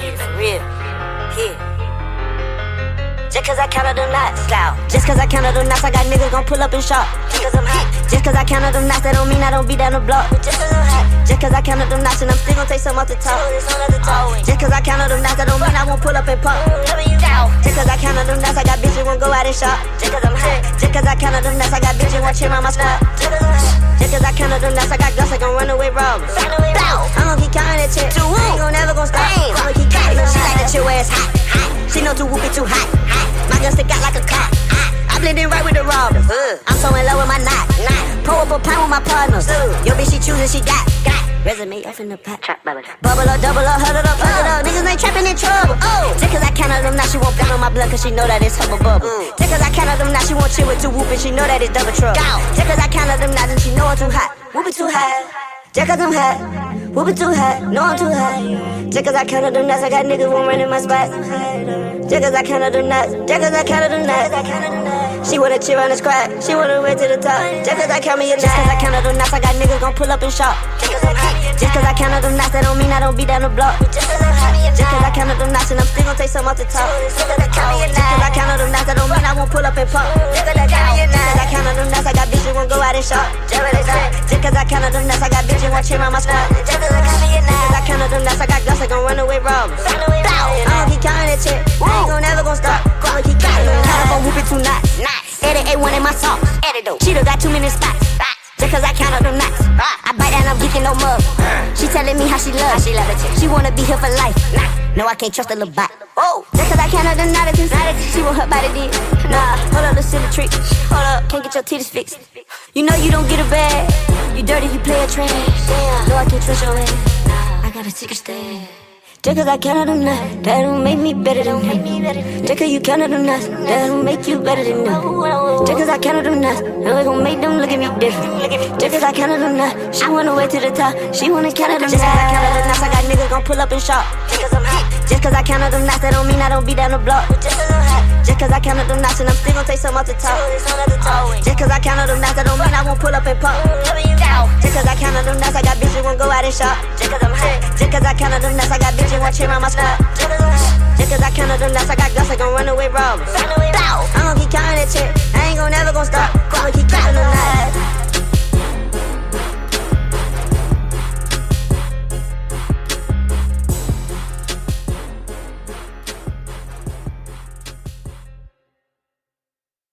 shit for real. Yeah. Just cause I counted them knots, style. Just cause I counted them knots, I got niggas gon' pull up and shop. Just cause I'm hot. Just cause I counted them knots, that don't mean I don't be down the block. Just cause I'm hot. Just cause I counted them knots, and I'm still gon' take some off the top. Just cause I counted them knots, that don't mean I won't pull up and pop. Just cause I counted them knots, I got bitches won't go out and shop. Just cause I'm hot. Just cause I counted them knots, I got bitches won't chill on my squad. Just cause I counted them knots, I got guns, I gon' run away robbers. I'ma keep counting that shit. Ass hot. She know to whoop it too hot. My gun stick out like a cop. I blend in right with the robbers. Uh, I'm so in love with my knot. Pull up a pound with my partners. Uh. Yo, bitch, she choosing, she got. Resume off in the pot. Trap, Bubble bubble up, double up, huddle up, huddle up. Uh. Niggas ain't trapping in trouble. Oh, just cause I counted them, now she won't blood on my blood, cause she know that it's hubble bubble. Just cause I counted them, now she won't chill with two whooping, she know that it's double trouble. Just cause I counted them, now then she know I'm too hot. Whoop it too high. Just cause I'm hot. Whoop it too high. No, I'm too high. Just cause I counted them nuts, I got niggas won't run in my spot. Just cause I counted them nuts. Just cause I counted them nuts. She wanna cheer on the squad. She wanna way to the top. Just cause I count me a Just cause I counted them nuts, I got niggas gon' pull up and shop. Just cause hot. I counted them nuts, that don't mean I don't be down the block. Just cause I'm hot. Just cause I counted them nuts, and I'm still gon' take some off the top. Just cause I counted them nuts, that don't mean I won't pull up and pop. Just cause I counted them nuts, I got bitches won't go out and shop. Just cause I counted them nuts, I got bitches won't cheer on my squad. Them nuts, I got guns, I gon' run away robbers. I'ma keep counting that shit. I ain't gon' never gon' stop. I'ma keep counting them. Caught up on whoop it too nice. Edit A1 in my sauce. Cheetah got too many spots. Just cause I count up them knots. I bite and I'm geeking no mug. She telling me how she love. She love it. She wanna be here for life. No, I can't trust a little bot. Oh, just cause I count up them knots. She want her body did. Nah, hold up, the silly trick. Hold up, can't get your titties fixed. You know you don't get a bag. You dirty, you play a trash. No, I can't trust your ass. I got a stand. Just cause I counted them nuts, that don't make me better than them. Just cause you counted them nuts, that don't make you better than them. Just cause I counted them nuts, no, it gon' make them look at me different. Just cause I counted them nuts, she wanna way to the top, she wanna count them Just cause I counted them nuts, I got niggas gon' pull up and shop. Just cause I'm hot. Just cause I counted them nuts, that don't mean I don't be down the block. Just cause I'm hot. Just cause I counted them nuts, and I'm still gon' take some off the top. Just cause I counted them nuts, that don't I counted them nuts, I got bitches cheer on my squad. Just cause I counted them nuts, I got guns, I gon' run away robbers.